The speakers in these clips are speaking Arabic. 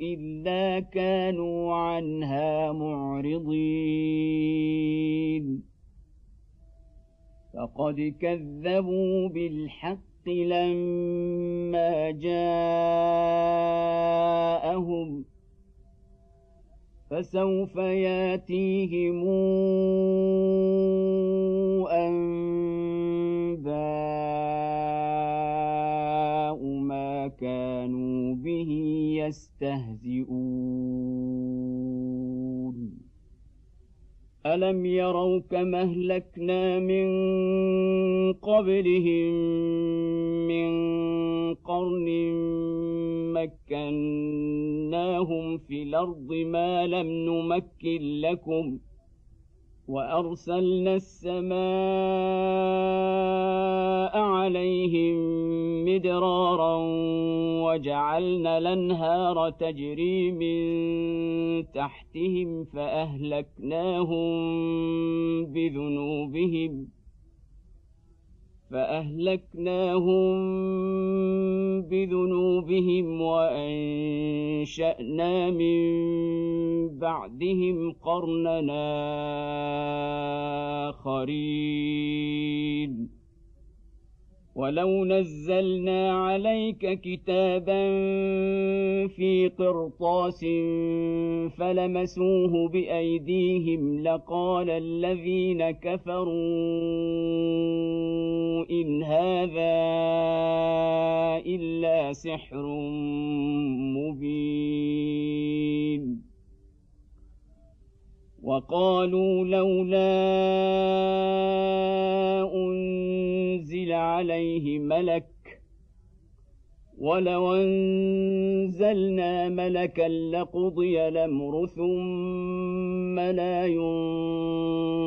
الا كانوا عنها معرضين فقد كذبوا بالحق لما جاءهم فسوف ياتيهم انباء ما كانوا يستهزئون. ألم يروا كما أهلكنا من قبلهم من قرن مكناهم في الأرض ما لم نمكن لكم وأرسلنا السماء عليهم مدرارا وجعلنا الأنهار تجري من تحتهم فأهلكناهم بذنوبهم فأهلكناهم بذنوبهم وأنشأنا من بعدهم قرننا آخرين. ولو نزلنا عليك كتابا في قرطاس فلمسوه بايديهم لقال الذين كفروا ان هذا الا سحر مبين وقالوا لولا أنزل عليه ملك ولو أنزلنا ملكا لقضي الأمر ثم لا ينظرون.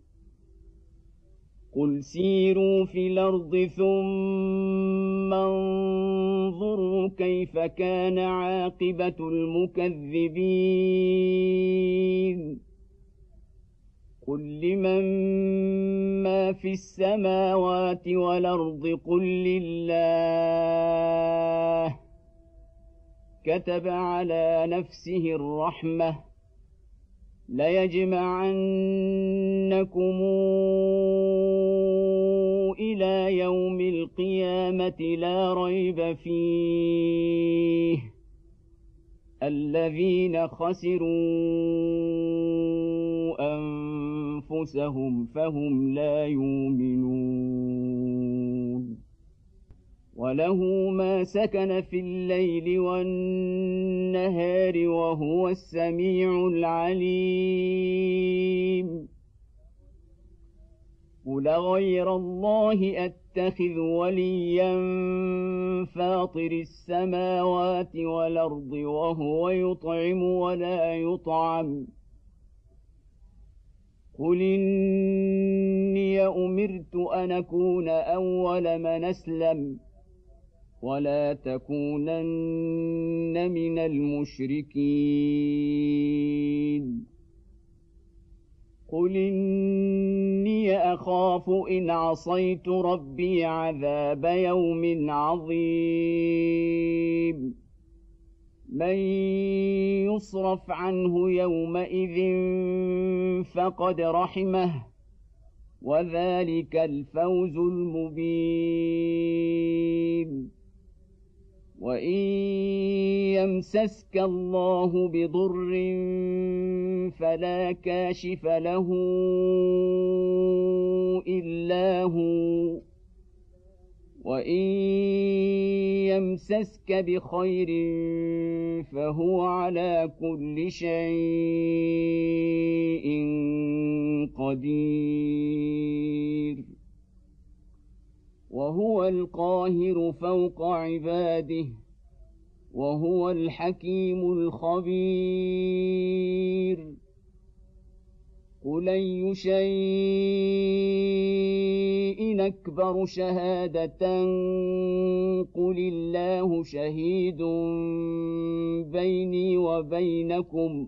قل سيروا في الأرض ثم انظروا كيف كان عاقبه المكذبين قل لمن ما في السماوات والارض قل لله كتب على نفسه الرحمه ليجمعنكم إلى يوم القيامة لا ريب فيه. الذين خسروا أنفسهم فهم لا يؤمنون. وله ما سكن في الليل والنهار وهو السميع العليم. قل غير الله أتخذ وليا فاطر السماوات والأرض وهو يطعم ولا يطعم. قل إني أمرت أن أكون أول من أسلم. ولا تكونن من المشركين قل اني اخاف ان عصيت ربي عذاب يوم عظيم من يصرف عنه يومئذ فقد رحمه وذلك الفوز المبين وان يمسسك الله بضر فلا كاشف له الا هو وان يمسسك بخير فهو على كل شيء قدير وهو القاهر فوق عباده وهو الحكيم الخبير. قل أي شيء أكبر شهادة؟ قل الله شهيد بيني وبينكم.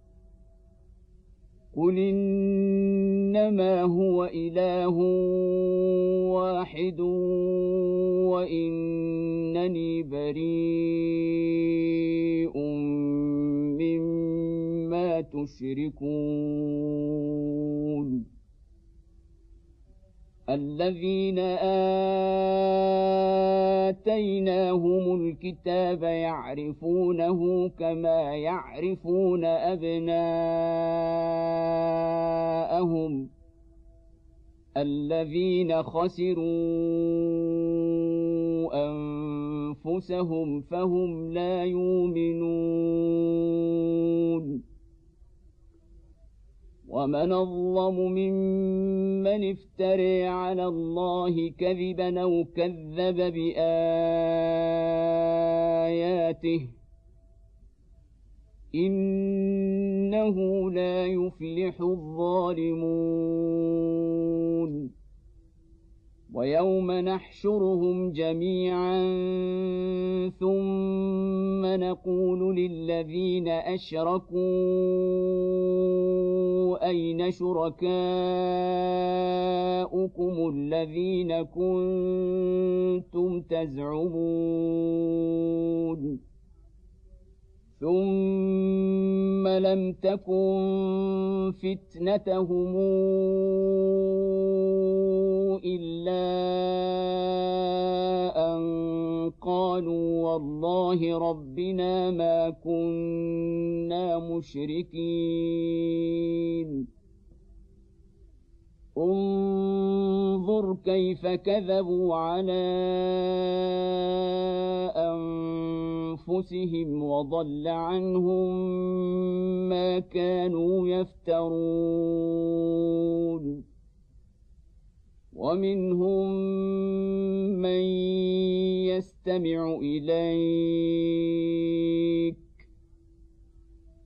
قل إنما هو إله واحد وإنني بريء مما تشركون الذين آتيناهم الكتاب يعرفونه كما يعرفون أبناءهم الذين خسروا أنفسهم فهم لا يؤمنون ومن اظلم ممن افتري على الله كذبا أو كذب باياته انه لا يفلح الظالمون ويوم نحشرهم جميعا ثم نقول للذين أشركوا أين شركاؤكم الذين كنتم تزعمون ثم لم تكن فتنتهم الا ان قالوا والله ربنا ما كنا مشركين انظر كيف كذبوا على أنفسهم وضل عنهم ما كانوا يفترون. ومنهم من يستمع إليك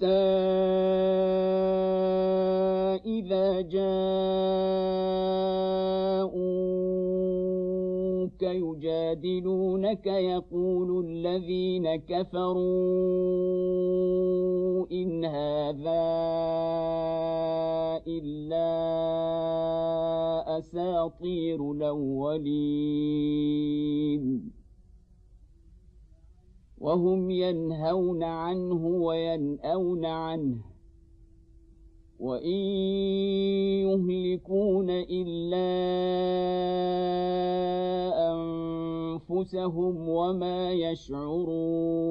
حتى إذا جاءوا يجادلونك يقول الذين كفروا إن هذا إلا أساطير الأولين. وهم ينهون عنه وينأون عنه. وإن يهلكون إلا أنفسهم وما يشعرون.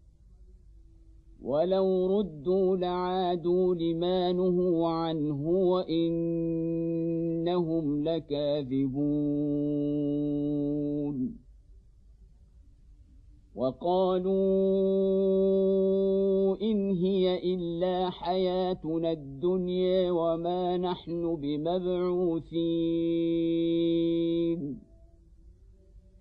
ولو ردوا لعادوا لما نهوا عنه وانهم لكاذبون وقالوا ان هي الا حياتنا الدنيا وما نحن بمبعوثين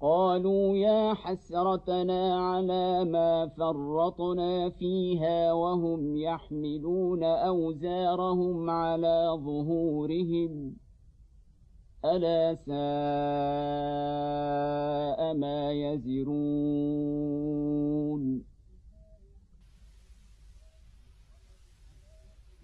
قالوا يا حسرتنا على ما فرطنا فيها وهم يحملون أوزارهم على ظهورهم. ألا ساء ما يزرون.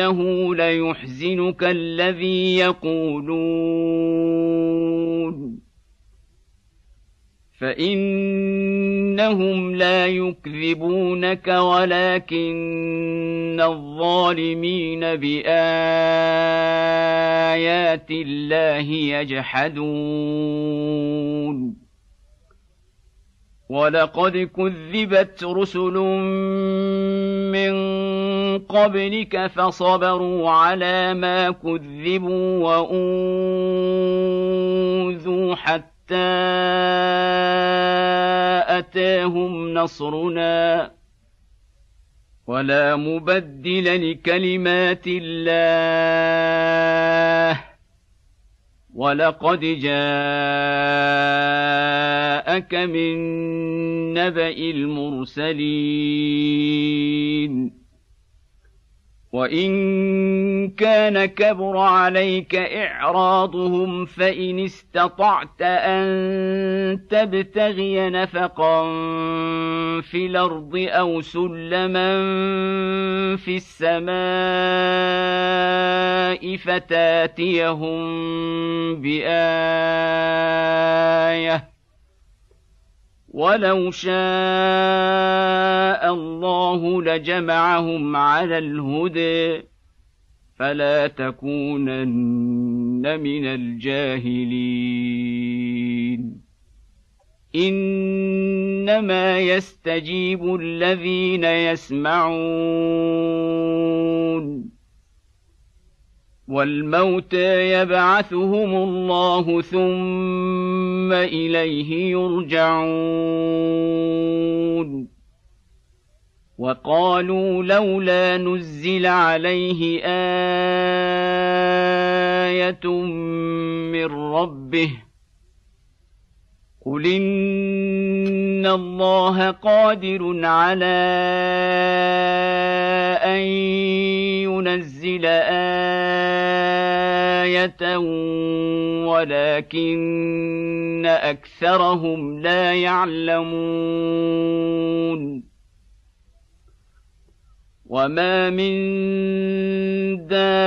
إنه ليحزنك الذي يقولون. فإنهم لا يكذبونك ولكن الظالمين بآيات الله يجحدون. ولقد كذبت رسل من قبلك فصبروا على ما كذبوا وأوذوا حتى أتاهم نصرنا. ولا مبدل لكلمات الله. ولقد جاءك من نبأ المرسلين وان كان كبر عليك اعراضهم فان استطعت ان تبتغي نفقا في الأرض أو سلما في السماء فتاتيهم بايه ولو شاء الله لجمعهم على الهدى فلا تكونن من الجاهلين. إنما يستجيب الذين يسمعون. والموتى يبعثهم الله ثم إليه يرجعون. وقالوا لولا نزل عليه آية من ربه قل ان الله قادر على ان ينزل إيه ولكن اكثرهم لا يعلمون وما من دابه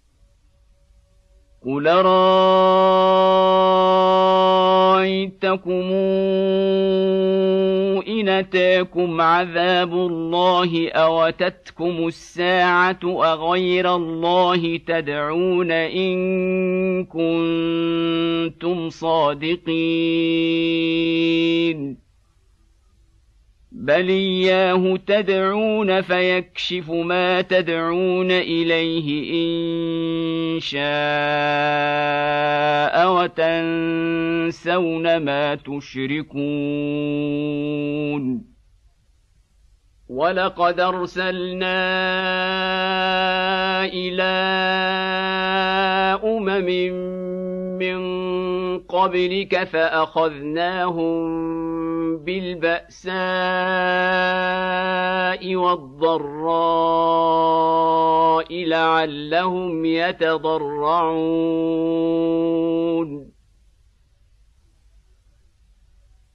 قل رايتكم ان اتاكم عذاب الله اوتتكم الساعة اغير الله تدعون ان كنتم صادقين بل اياه تدعون فيكشف ما تدعون اليه ان شاء وتنسون ما تشركون ولقد ارسلنا إلى امم من قبلك فاخذناهم بالباساء والضراء لعلهم يتضرعون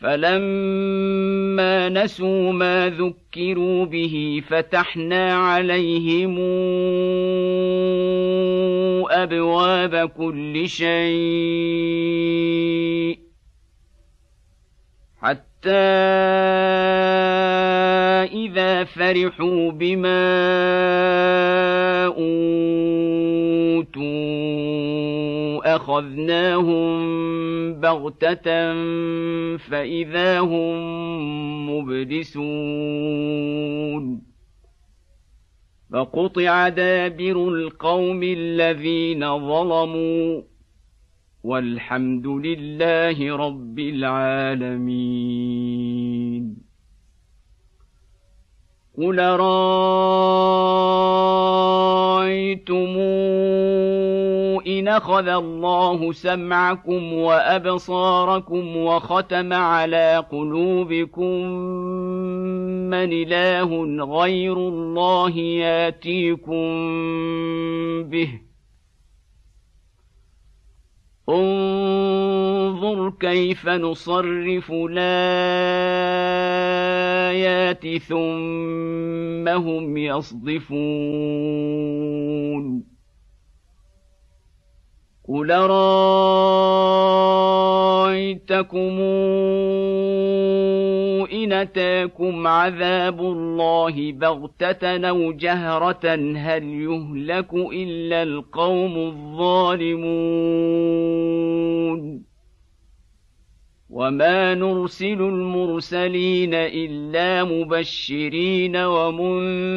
فلما نسوا ما ذكروا به فتحنا عليهم ابواب كل شيء اذا فرحوا بما اوتوا اخذناهم بغته فاذا هم مبلسون فقطع دابر القوم الذين ظلموا والحمد لله رب العالمين. قل رايتم إن أخذ الله سمعكم وأبصاركم وختم على قلوبكم من إله غير الله يأتيكم به انظر كيف نصرف الآيات ثم هم يصدفون قل رايتكم ان اتاكم عذاب الله بغته أو جهره هل يهلك الا القوم الظالمون وما نرسل المرسلين الا مبشرين ومنذرين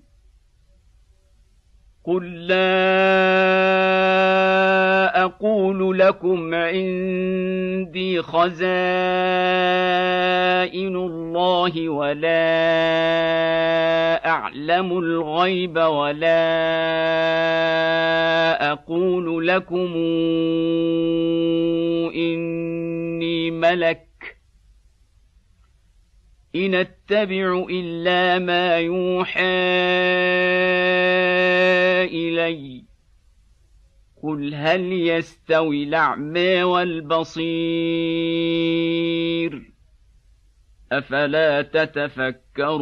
قل لا أقول لكم عندي خزائن الله ولا اعلم الغيب ولا أقول لكم اني ملك ان اتبع إلا ما يوحى إلي. قل هل يستوي الأعمى والبصير؟ أفلا تتفكرون؟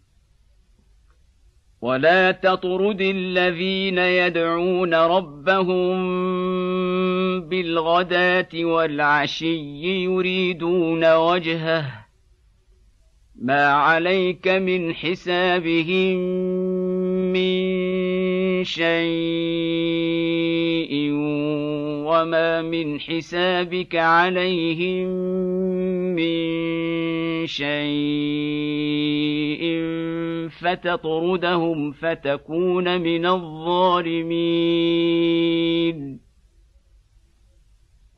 ولا تطرد الذين يدعون ربهم بالغداه والعشي يريدون وجهه ما عليك من حسابهم من شيء وما من حسابك عليهم من شيء فتطردهم فتكون من الظالمين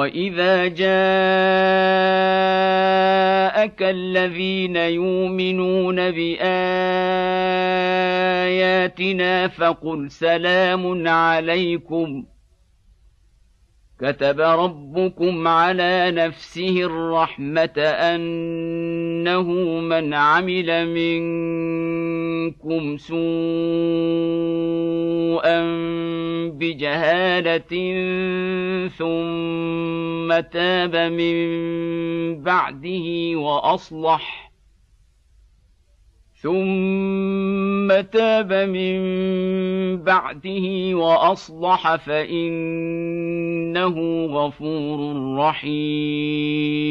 واذا جاءك الذين يؤمنون باياتنا فقل سلام عليكم كتب ربكم على نفسه الرحمه انه من عمل منكم سوءا بجهالة ثم تاب من بعده وأصلح. ثم تاب من بعده وأصلح فإنه غفور رحيم.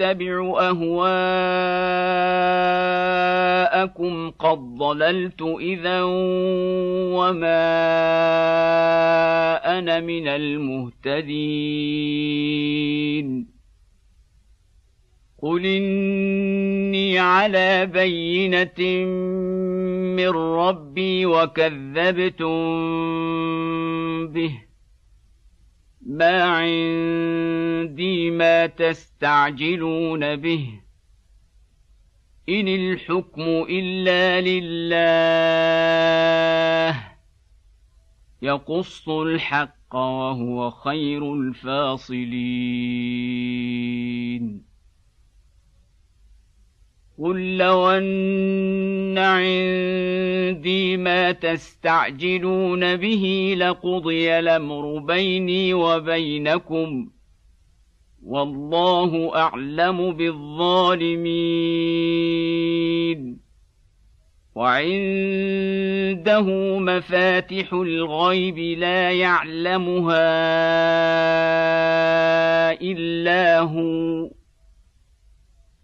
اتبع أهواءكم قد ضللت إذا وما أنا من المهتدين. قل إني على بينة من ربي وكذبتم به. ما عندي ما تستعجلون به ان الحكم الا لله يقص الحق وهو خير الفاصلين قل لو ان عندي ما تستعجلون به لقضي الامر بيني وبينكم والله اعلم بالظالمين وعنده مفاتح الغيب لا يعلمها الا هو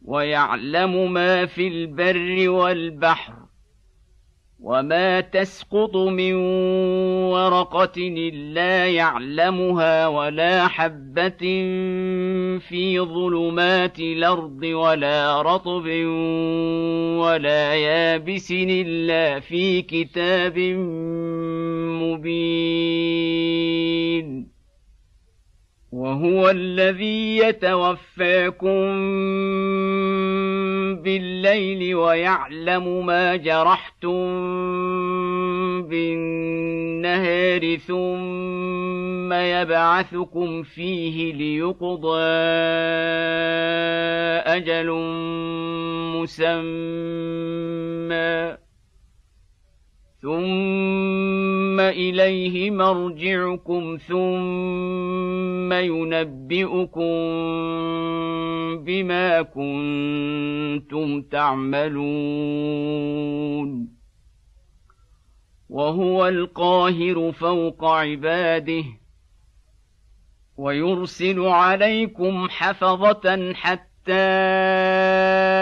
ويعلم ما في البر والبحر وما تسقط من ورقة إلا يعلمها ولا حبة في ظلمات الأرض ولا رطب ولا يابس إلا في كتاب مبين. وهو الذي يتوفاكم بالليل ويعلم ما جرحتم بالنهار ثم يبعثكم فيه ليقضى أجل مسمى. ثم اليه مرجعكم ثم ينبئكم بما كنتم تعملون وهو القاهر فوق عباده ويرسل عليكم حفظه حتى حتى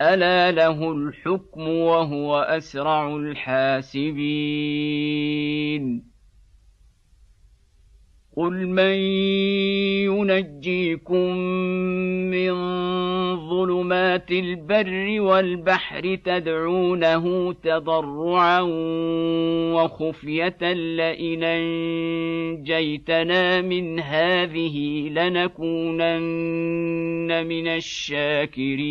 الا له الحكم وهو اسرع الحاسبين قل من ينجيكم من ظلمات البر والبحر تدعونه تضرعا وخفيه لئن انجيتنا من هذه لنكونن من الشاكرين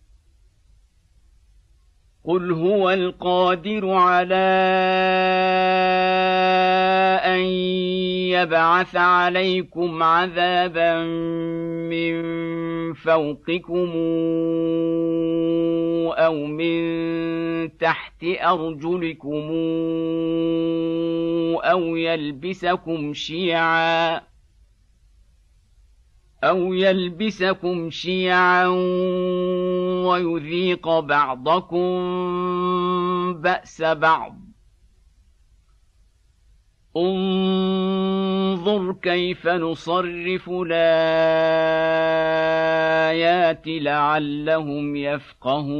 قل هو القادر على ان يبعث عليكم عذابا من فوقكم أو من تحت ارجلكم أو يلبسكم شيعا أو يلبسكم شيعا ويذيق بعضكم باس بعض. انظر كيف نصرف الايات لعلهم يفقهون.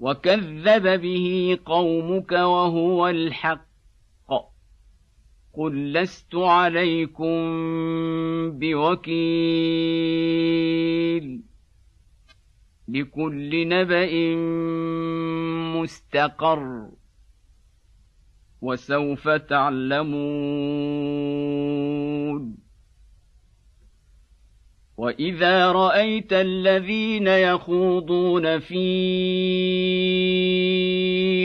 وكذب به قومك وهو الحق. قل لست عليكم بوكيل لكل نبأ مستقر وسوف تعلمون. وإذا رأيت الذين يخوضون في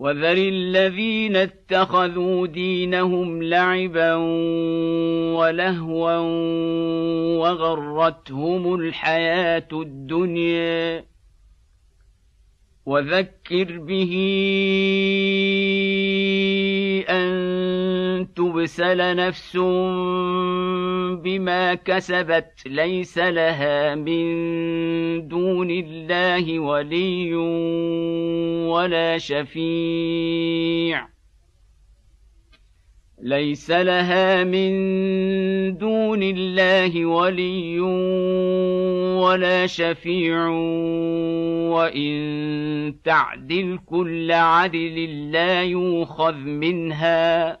وذر الذين اتخذوا دينهم لعبا ولهوا وغرتهم الحياة الدنيا. وذكر به أن تبسل نفس بما كسبت ليس لها من دون الله ولي ولا شفيع. ليس لها من دون الله ولي ولا شفيع وإن تعدل كل عدل لا يوخذ منها.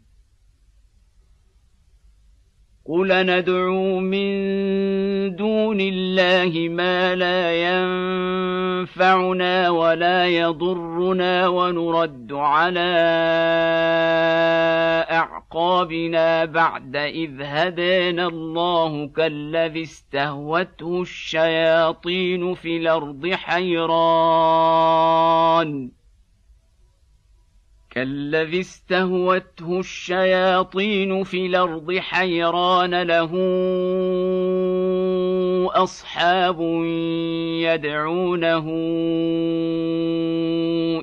قل ندعو من دون الله ما لا ينفعنا ولا يضرنا ونرد على اعقابنا بعد اذ هدانا الله كالذي استهوته الشياطين في الأرض حيران كالذي استهوته الشياطين في الأرض حيران له أصحاب يدعونه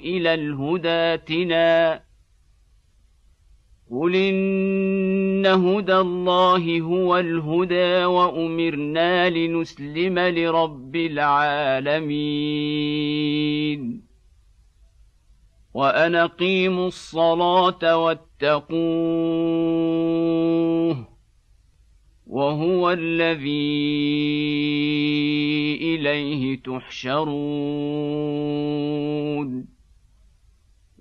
إلى الهدى ائتنا قل إن هدى الله هو الهدى وأمرنا لنسلم لرب العالمين. وان اقيموا الصلاة واتقوه وهو الذي إليه تحشرون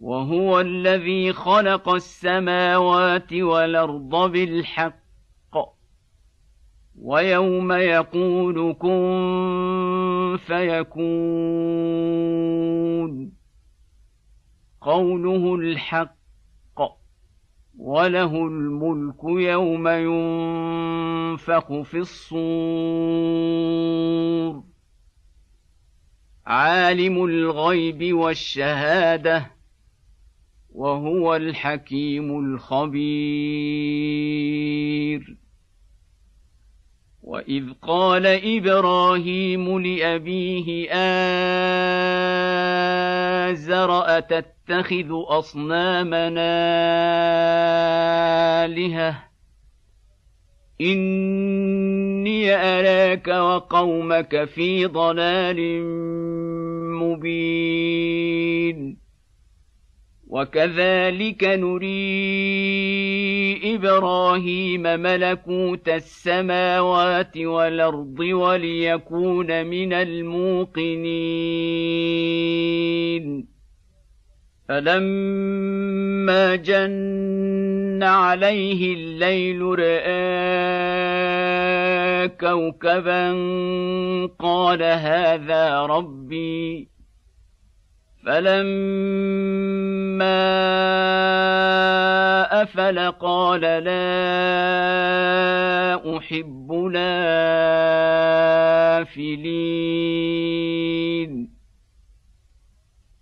وهو الذي خلق السماوات والأرض بالحق ويوم يقول كن فيكون قوله الحق وله الملك يوم ينفخ في الصور. عالم الغيب والشهادة وهو الحكيم الخبير. وإذ قال إبراهيم لأبيه آزر اتتخذ أصنامنا آلهة. إني أراك وقومك في ضلال مبين. وكذلك نري إبراهيم ملكوت السماوات والأرض وليكون من الموقنين. فلما جن عليه الليل راى كوكبا قال هذا ربي فلما افل قال لا احب لافلين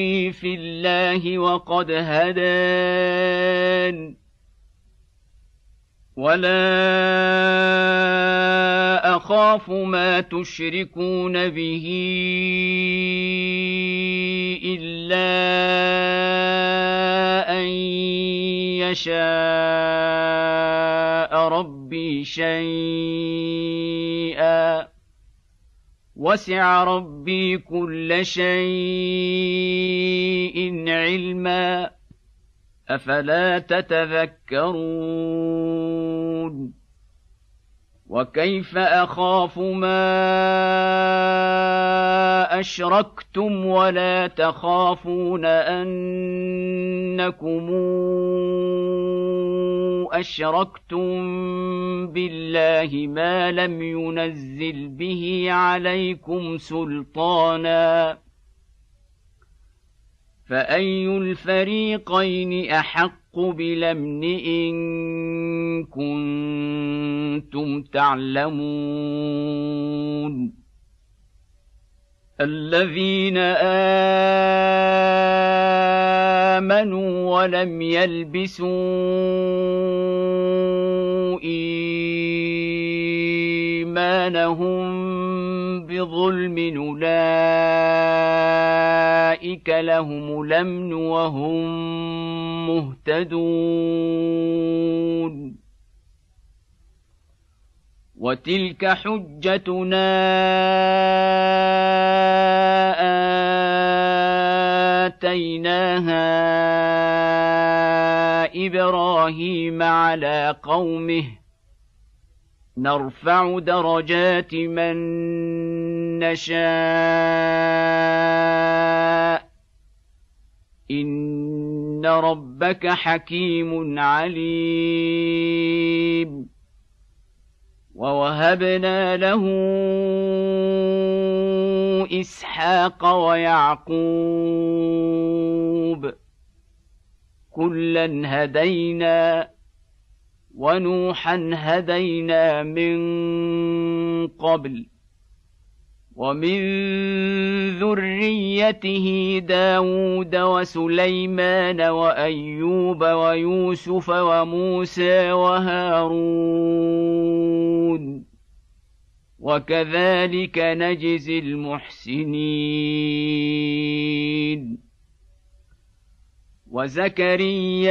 يحاجوني في الله وقد هدان ولا اخاف ما تشركون به الا ان يشاء ربي شيئا وسع ربي كل شيء علما. أفلا تتذكرون؟ وكيف أخاف ما أشركتم ولا تخافون أنكم أشركتم بالله ما لم ينزل به عليكم سلطانا فأي الفريقين أحق بالامن إن كنتم تعلمون؟ الذين آمنوا ولم يلبسوا ايمانهم بظلم اولئك لهم الامن وهم مهتدون وتلك حجتنا اتيناها إبراهيم على قومه نرفع درجات من نشاء. إن ربك حكيم عليم. ووهبنا له إسحاق ويعقوب. كلا هدينا ونوحا هدينا من قبل ومن ذريته داود وسليمان وأيوب ويوسف وموسى وهارون وكذلك نجزي المحسنين وزكريا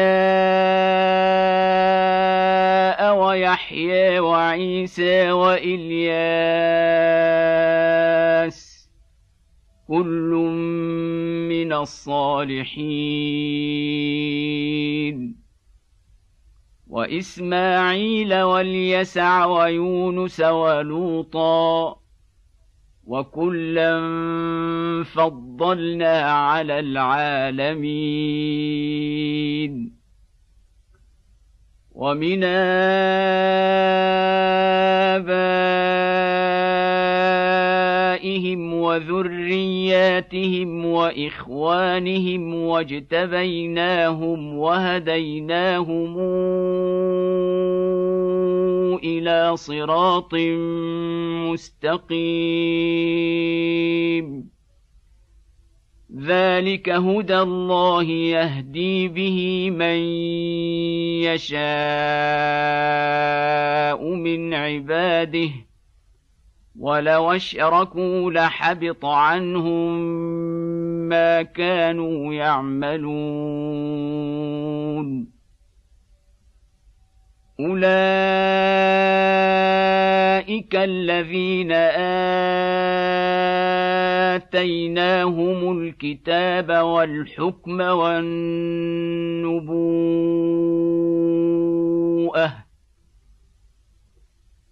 ويحيى وعيسى وإلياس. كل من الصالحين. وإسماعيل واليسع ويونس ولوطا. وكلا فضلنا على العالمين ومن ابائهم وذرياتهم وإخوانهم واجتبيناهم وهديناهم إلى صراط مستقيم. ذلك هدى الله يهدي به من يشاء من عباده. ولو أشركوا لحبط عنهم ما كانوا يعملون. أولئك الذين آتيناهم الكتاب والحكم والنبوءة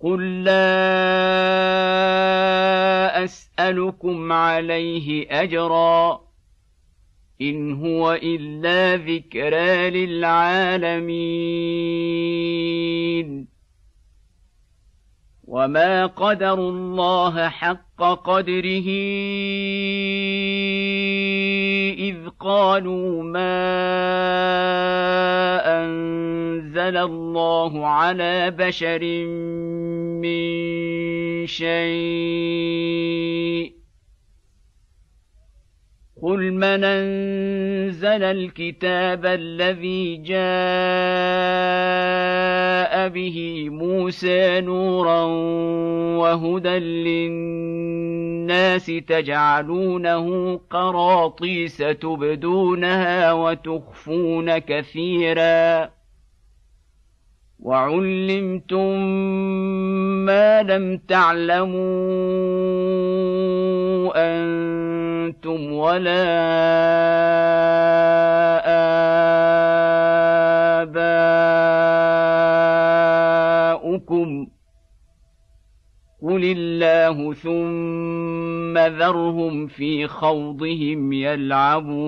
قل لا اسالكم عليه اجرا ان هو الا ذكرى للعالمين وما قدروا الله حق قدره إذ قالوا ما أنزل الله على بشر من شيء قل من انزل الكتاب الذي جاء به موسى نورا وهدى للناس تجعلونه قراطيس تبدونها وتخفون كثيرا وعلمتم ما لم تعلموا أنتم ولا اباؤكم قل الله ثم ذرهم في خوضهم يلعبون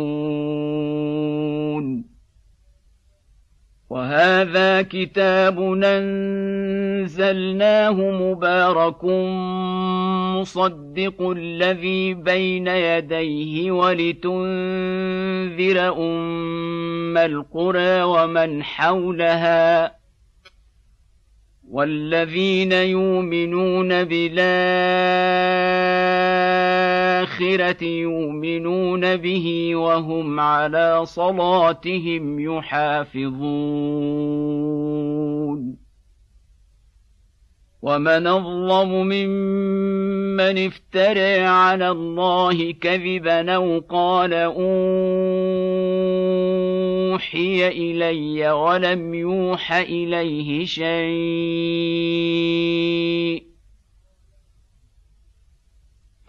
وهذا كتاب انزلناه مبارك مصدق الذي بين يديه ولتنذر أم القرى ومن حولها والذين يؤمنون بالاخره يؤمنون به وهم على صلاتهم يحافظون. ومن أظلم ممن افترى على الله كذبا أو قال أوحي إلي ولم يوح إليه شيء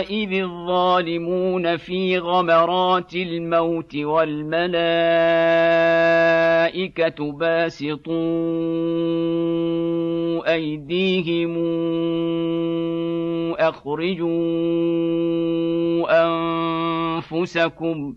اذ الظالمون في غمرات الموت والملائكة باسطوا أيديهم أخرجوا أنفسكم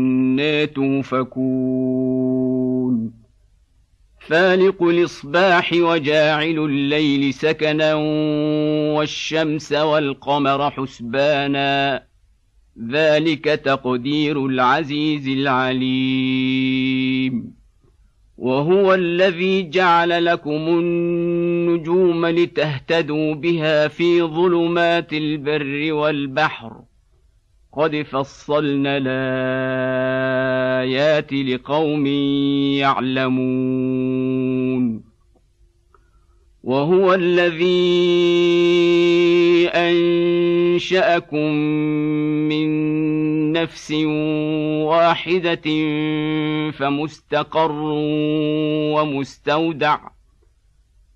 فانى توفكون فالق الإصباح وجاعل الليل سكنا والشمس والقمر حسبانا. ذلك تقدير العزيز العليم. وهو الذي جعل لكم النجوم لتهتدوا بها في ظلمات البر والبحر. قد فصلنا الايات لقوم يعلمون وهو الذي انشاكم من نفس واحدة فمستقر ومستودع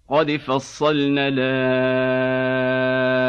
قد فصلنا الايات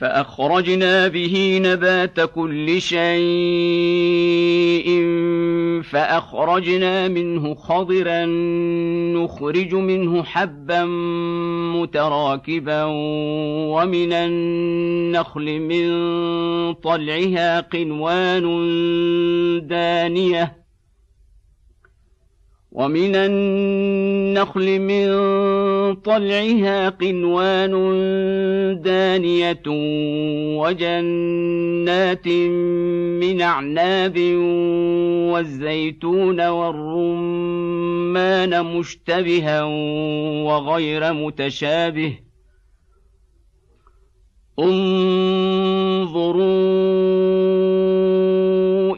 فأخرجنا به نبات كل شيء فأخرجنا منه خضرا نخرج منه حبا متراكبا ومن النخل من طلعها قنوان دانية. ومن النخل من طلعها قنوان دانية وجنات من أعناب والزيتون والرمان مشتبها وغير متشابه. انظروا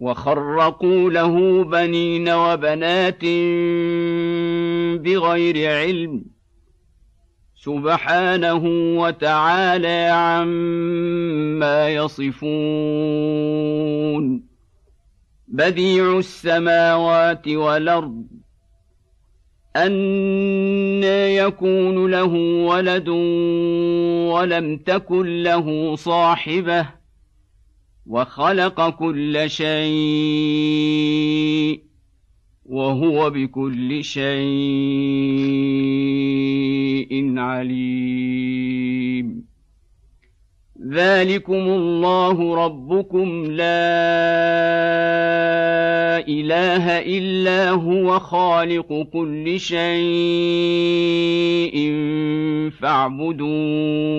وخرقوا له بنين وبنات بغير علم سبحانه وتعالى عما يصفون. بديع السماوات والأرض أن يكون له ولد ولم تكن له صاحبة. وخلق كل شيء وهو بكل شيء عليم. ذلكم الله ربكم لا إله إلا هو خالق كل شيء فاعبدوه.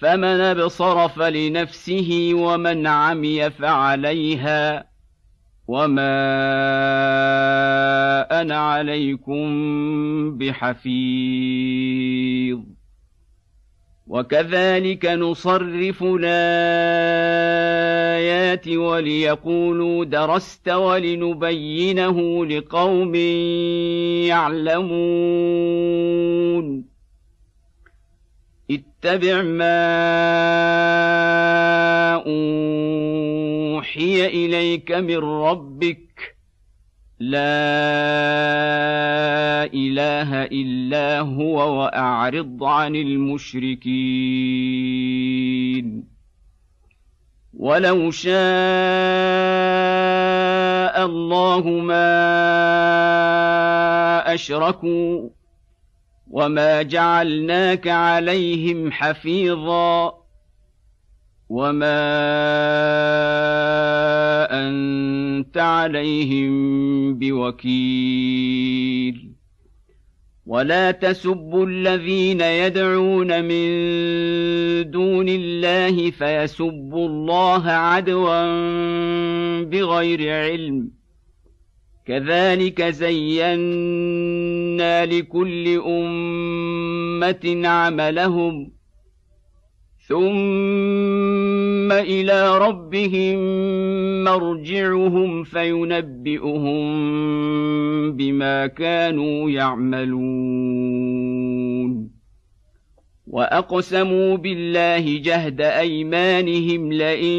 فمن أبصر فلنفسه ومن عمي فعليها وما أنا عليكم بحفيظ. وكذلك نصرف الآيات وليقولوا درست ولنبينه لقوم يعلمون. اتبع ما أوحي إليك من ربك. لا إله إلا هو وأعرض عن المشركين. ولو شاء الله ما أشركوا وما جعلناك عليهم حفيظا وما انت عليهم بوكيل ولا تسبوا الذين يدعون من دون الله فيسبوا الله عدوا بغير علم كذلك زينا لكل أمة عملهم ثم إلى ربهم مرجعهم فينبئهم بما كانوا يعملون. وأقسموا بالله جهد أيمانهم لئن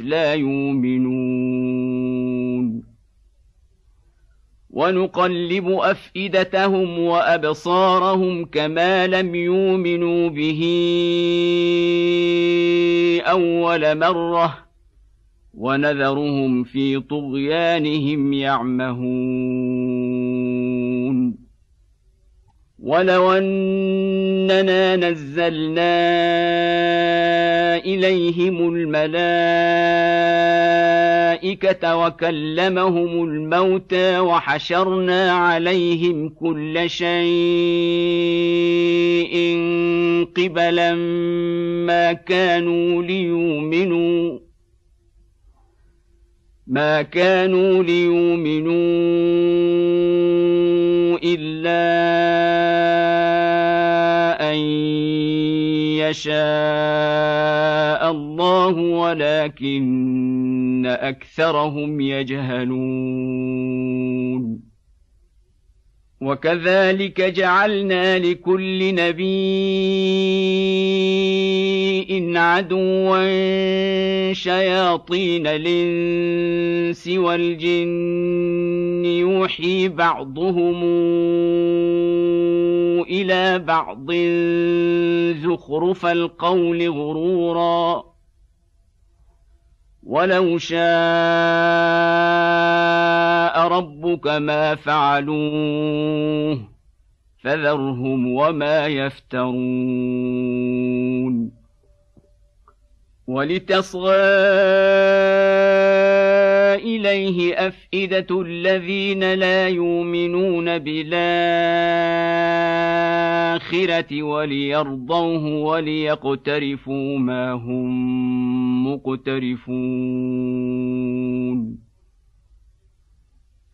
لا يؤمنون. ونقلب أفئدتهم وأبصارهم كما لم يؤمنوا به أول مرة ونذرهم في طغيانهم يعمهون. ولو اننا نزلنا اليهم الملائكه وكلمهم الموتى وحشرنا عليهم كل شيء قبلا ما كانوا ليؤمنوا ما كانوا ليؤمنوا الا يشاء الله ولكن اكثرهم يجهلون وكذلك جعلنا لكل نبي عدوا شياطين الإنس والجن يوحي بعضهم إلى بعض زخرف القول غرورا ولو شاء ربك ما فعلوه فذرهم وما يفترون ولتصغى اليه افئده الذين لا يؤمنون بالاخره وليرضوه وليقترفوا ما هم مقترفون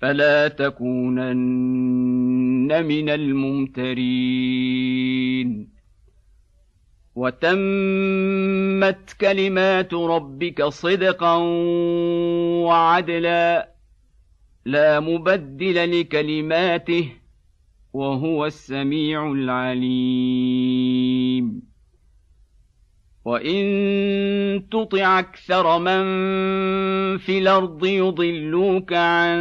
فلا تكونن من الممترين. وتمت كلمات ربك صدقا وعدلا لا مبدل لكلماته وهو السميع العليم. وان تطع أكثر من في الأرض يضلوك عن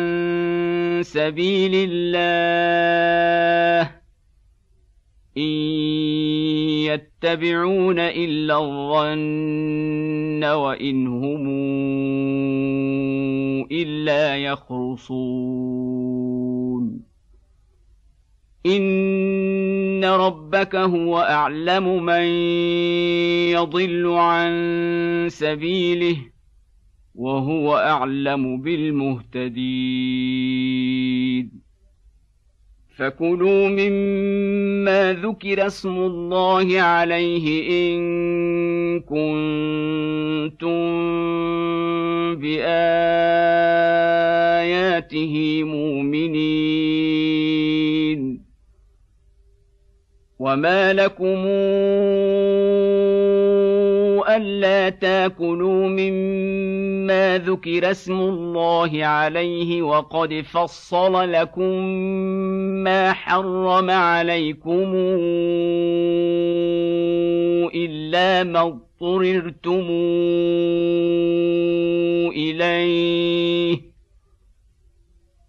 سبيل الله ان يتبعون الا الظن وان هم الا يخرصون ان ربك هو اعلم من يضل عن سبيله وهو اعلم بالمهتدين فكلوا مما ذكر اسم الله عليه ان كنتم باياته مؤمنين وما لكم ألا تاكلوا مما ذكر اسم الله عليه وقد فصل لكم ما حرم عليكم إلا ما اضطررتم إليه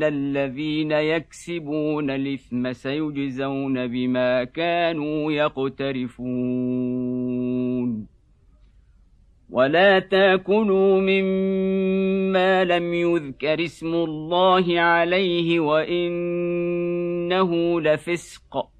ان الذين يكسبون الاثم سيجزون بما كانوا يقترفون. ولا تاكلوا مما لم يذكر اسم الله عليه وانه لفسق.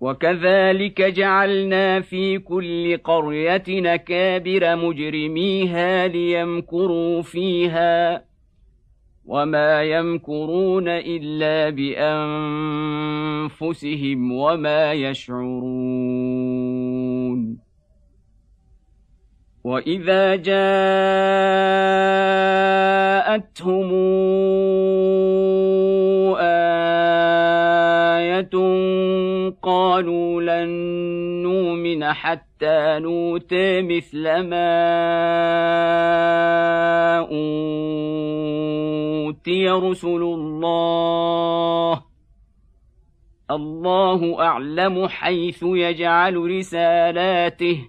وكذلك جعلنا في كل قرية نكابر مجرميها ليمكروا فيها وما يمكرون إلا بأنفسهم وما يشعرون. وإذا جاءتهم قالوا لن نؤمن حتى نوتي مثل ما أوتي رسل الله. الله أعلم حيث يجعل رسالاته.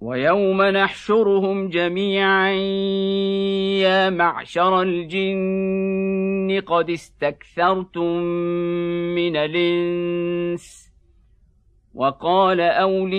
ويوم نحشرهم جميعا يا معشر الجن قد استكثرتم من الإنس. وقال أولياؤهم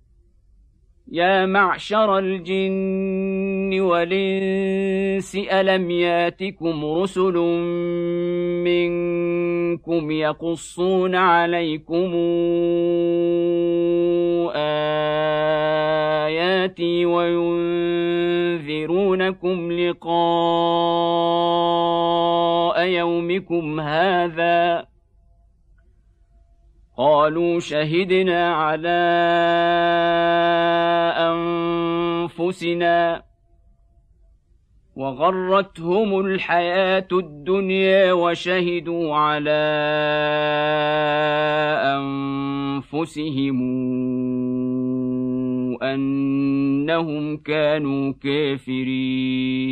يا معشر الجن والإنس ألم ياتكم رسل منكم يقصون عليكم آياتي وينذرونكم لقاء يومكم هذا؟ قالوا شهدنا على أنفسنا وغرتهم الحياة الدنيا وشهدوا على أنفسهم أنهم كانوا كافرين.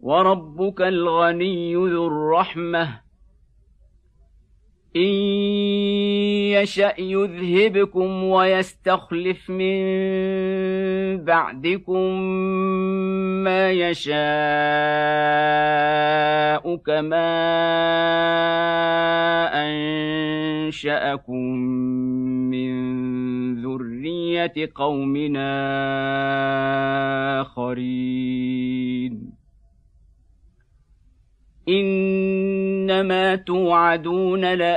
وربك الغني ذو الرحمة. إن يشأ يذهبكم ويستخلف من بعدكم ما يشاء كما أنشأكم من ذرية قومنا آخرين. إنما توعدون لآت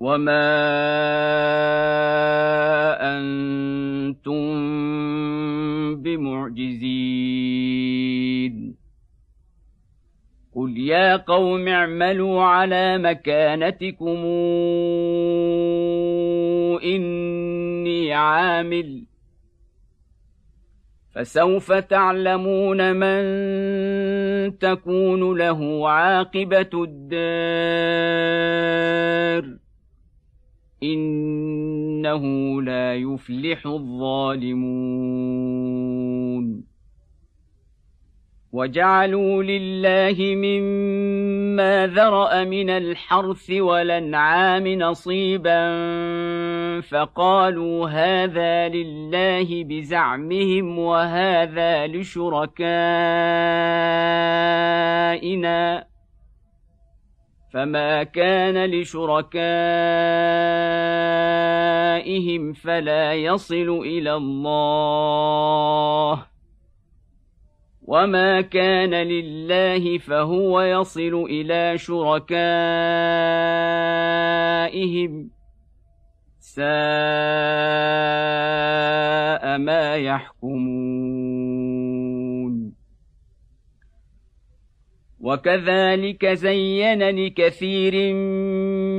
وما أنتم بمعجزين. قل يا قوم اعملوا على مكانتكم إني عامل فسوف تعلمون من تكون له عاقبة الدار. إنه لا يفلح الظالمون. وجعلوا لله مما ذرأ من الحرث والأنعام نصيبا فقالوا هذا لله بزعمهم وهذا لشركائنا. فما كان لشركائهم فلا يصل إلى الله. وما كان لله فهو يصل إلى شركائهم ساء ما يحكمون وكذلك زين لكثير من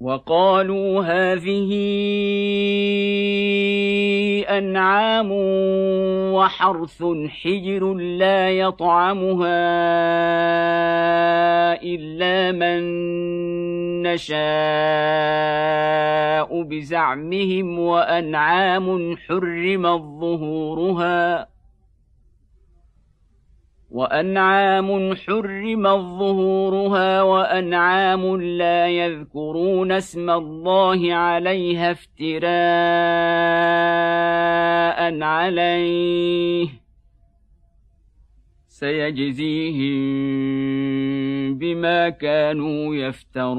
وقالوا هذه أنعام وحرث حجر لا يطعمها إلا من نشاء بزعمهم وأنعام حرمت ظهورها وأنعام حرمت ظهورها وأنعام لا يذكرون اسم الله عليها افتراء عليه. سيجزيهم بما كانوا يفترون.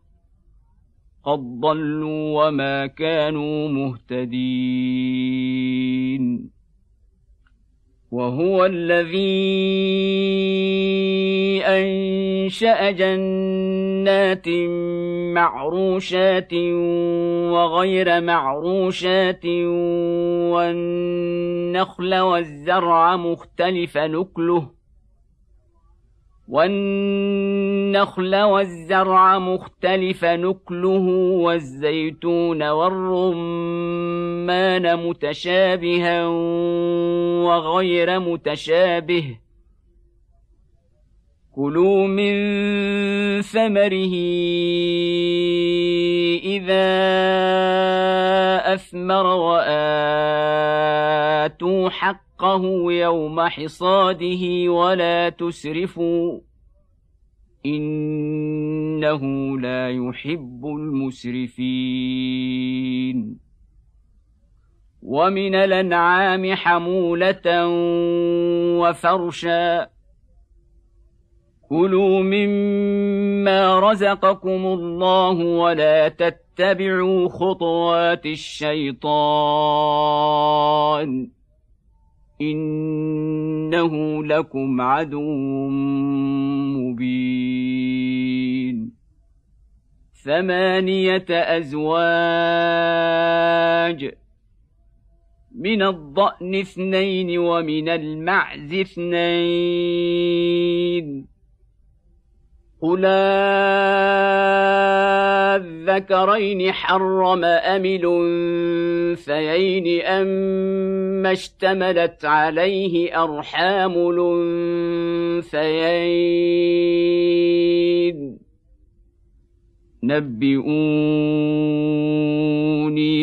قد ضلوا وما كانوا مهتدين وهو الذي انشا جنات معروشات وغير معروشات والنخل والزرع مختلف نكله والنخل والزرع مختلف نكله والزيتون والرمان متشابها وغير متشابه. كلوا من ثمره إذا أثمر وآتوا حق حقه يوم حصاده ولا تسرفوا إنه لا يحب المسرفين. ومن الأنعام حمولة وفرشا. كلوا مما رزقكم الله ولا تتبعوا خطوات الشيطان. إنه لكم عدو مبين. ثمانية أزواج من الضأن اثنين ومن المعز اثنين. قل الذكرين حرم أم الأنثيين أما اشتملت عليه أرحام الأنثيين نبئوني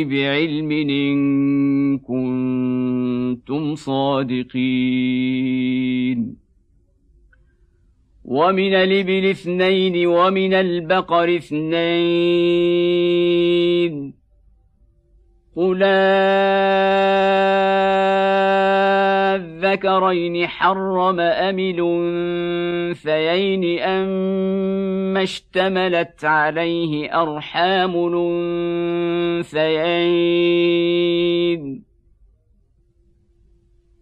بعلم إن كنتم صادقين ومن الإبل اثنين ومن البقر اثنين قل الذكرين حرم أم الأنثيين أما اشتملت عليه أرحام الأنثيين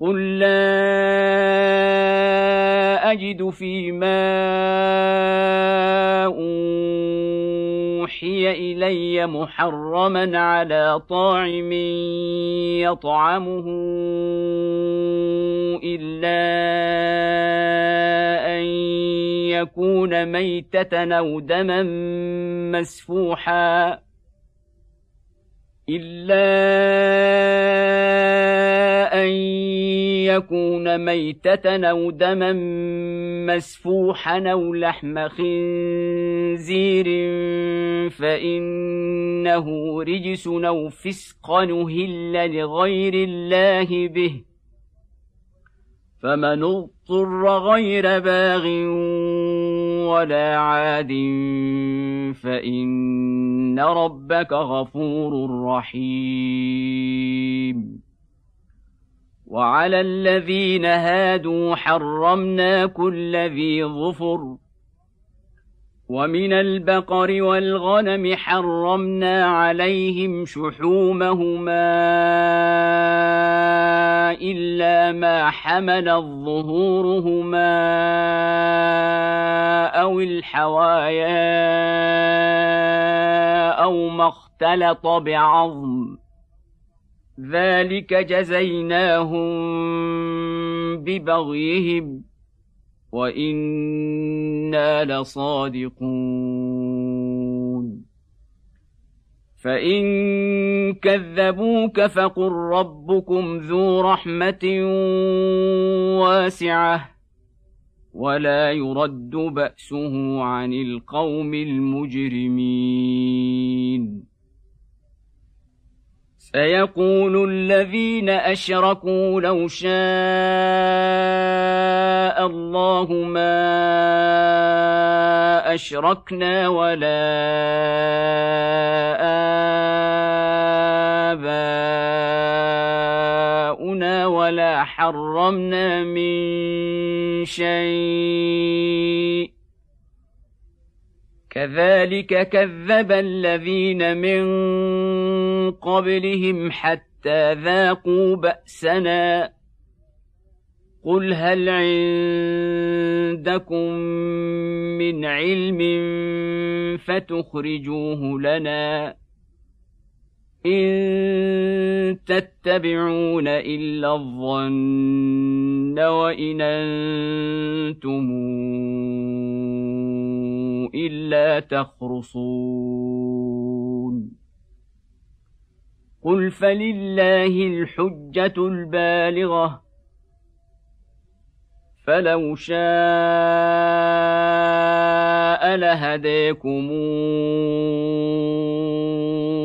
قل لا أجد فيما أوحي إلي محرما على طاعم يطعمه إلا أن يكون ميتة أو دما مسفوحا إلا أن يكون ميتة أو دما مسفوحا أو لحم خنزير فإنه رجس أو فسقا نهل لغير الله به فمن اضطر غير باغ ولا عاد فإن ربك غفور رحيم. وعلى الذين هادوا حرمنا كل ذي ظفر ومن البقر والغنم حرمنا عليهم شحومهما إلا ما حملت ظهورهما أو الحوايا أو ما اختلط بعظم. ذلك جزيناهم ببغيهم. وأنا لصادقون فان كذبوك فقل ربكم ذو رحمه واسعه ولا يرد باسه عن القوم المجرمين سيقول الذين أشركوا لو شاء الله ما أشركنا ولا آباؤنا ولا حرمنا من شيء كذلك كذب الذين من قبلهم حتى ذاقوا بأسنا. قل هل عندكم من علم فتخرجوه لنا. إن تتبعون إلا الظن وإن أنتم إلا تخرصون. قل فلله الحجة البالغة. فلو شاء لهديكم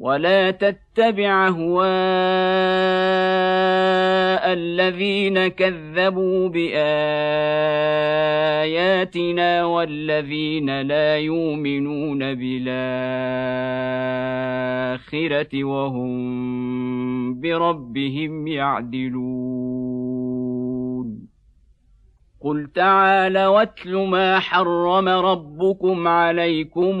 ولا تتبع أهواء الذين كذبوا بآياتنا والذين لا يؤمنون بالآخرة وهم بربهم يعدلون. قل تعال واتل ما حرم ربكم عليكم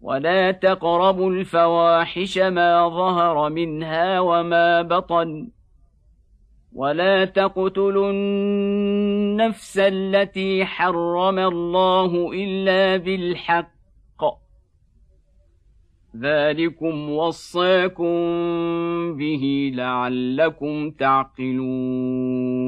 ولا تقربوا الفواحش ما ظهر منها وما بطن ولا تقتلوا النفس التي حرم الله إلا بالحق. ذلكم وصاكم به لعلكم تعقلون.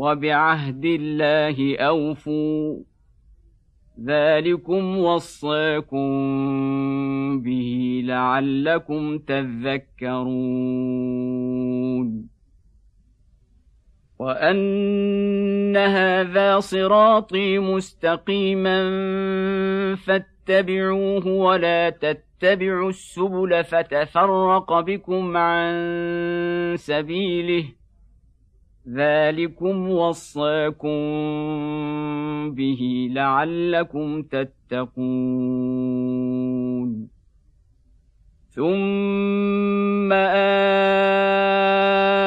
وبعهد الله أوفوا. ذلكم وصاكم به لعلكم تذكرون. وأن هذا صراطي مستقيما فاتبعوه ولا تتبعوا السبل فتفرق بكم عن سبيله. ذلكم وصاكم به لعلكم تتقون. ثم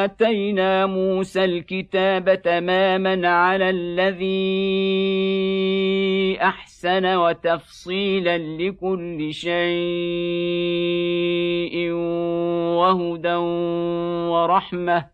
اتينا موسى الكتاب تماما على الذي احسن وتفصيلا لكل شيء وهدى ورحمه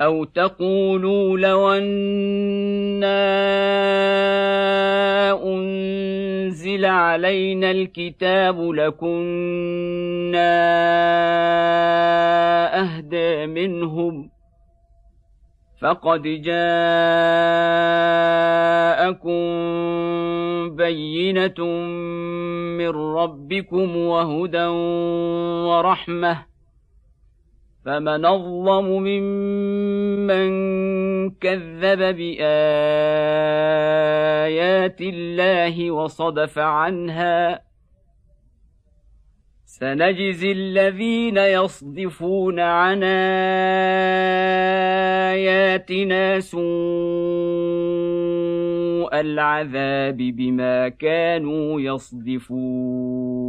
أو تقولوا لو أنا أنزل علينا الكتاب لكنا أهدى منهم فقد جاءكم بينة من ربكم وهدى ورحمه فمن اظلم ممن كذب بايات الله وصدف عنها سنجزي الذين يصدفون عن اياتنا سوء العذاب بما كانوا يصدفون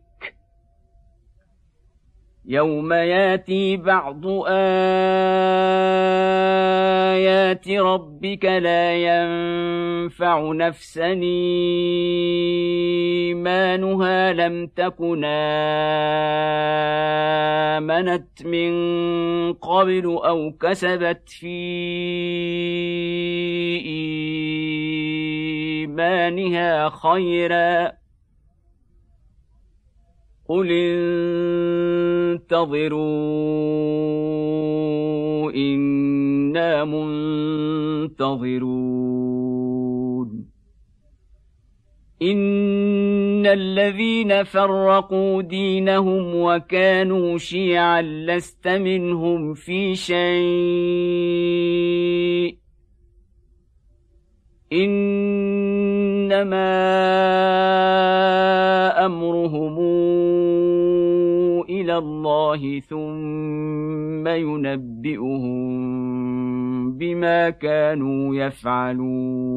يوم ياتي بعض ايات ربك لا ينفع نفسا ايمانها لم تكن امنت من قبل أو كسبت في ايمانها خيرا قل انتظروا أنا منتظرون ان الذين فرقوا دينهم وكانوا شيعا لست منهم في شيء انما امرهم إلى الله ثم ينبئهم بما كانوا يفعلون.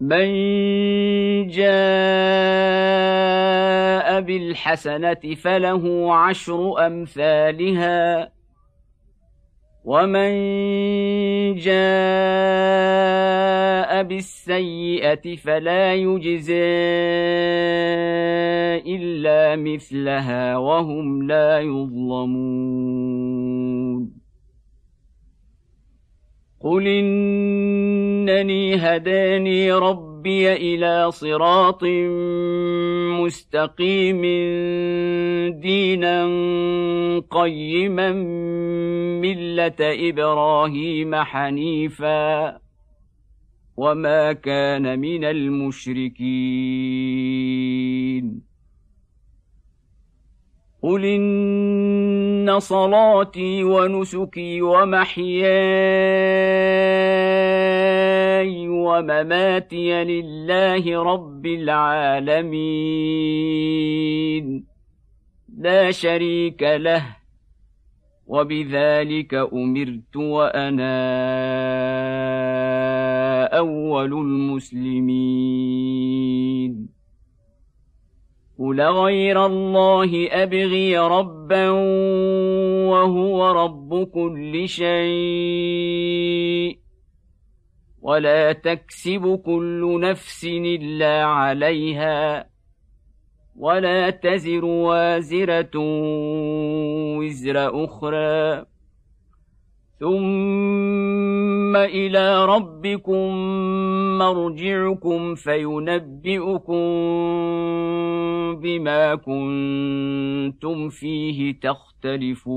من جاء بالحسنة فله عشر أمثالها. ومن جاء بالسيئه فلا يجزى الا مثلها وهم لا يظلمون قل انني هداني ربي إلى صراط مستقيم دينا قيما ملة إبراهيم حنيفا وما كان من المشركين قل ان صلاتي ونسكي ومحياي ومماتي لله رب العالمين لا شريك له وبذلك امرت وأنا اول المسلمين قل غير الله ابغي ربا وهو رب كل شيء ولا تكسب كل نفس الا عليها ولا تزر وازره وزر أخرى ثم إلى ربكم مرجعكم فينبئكم بما كنتم فيه تختلفون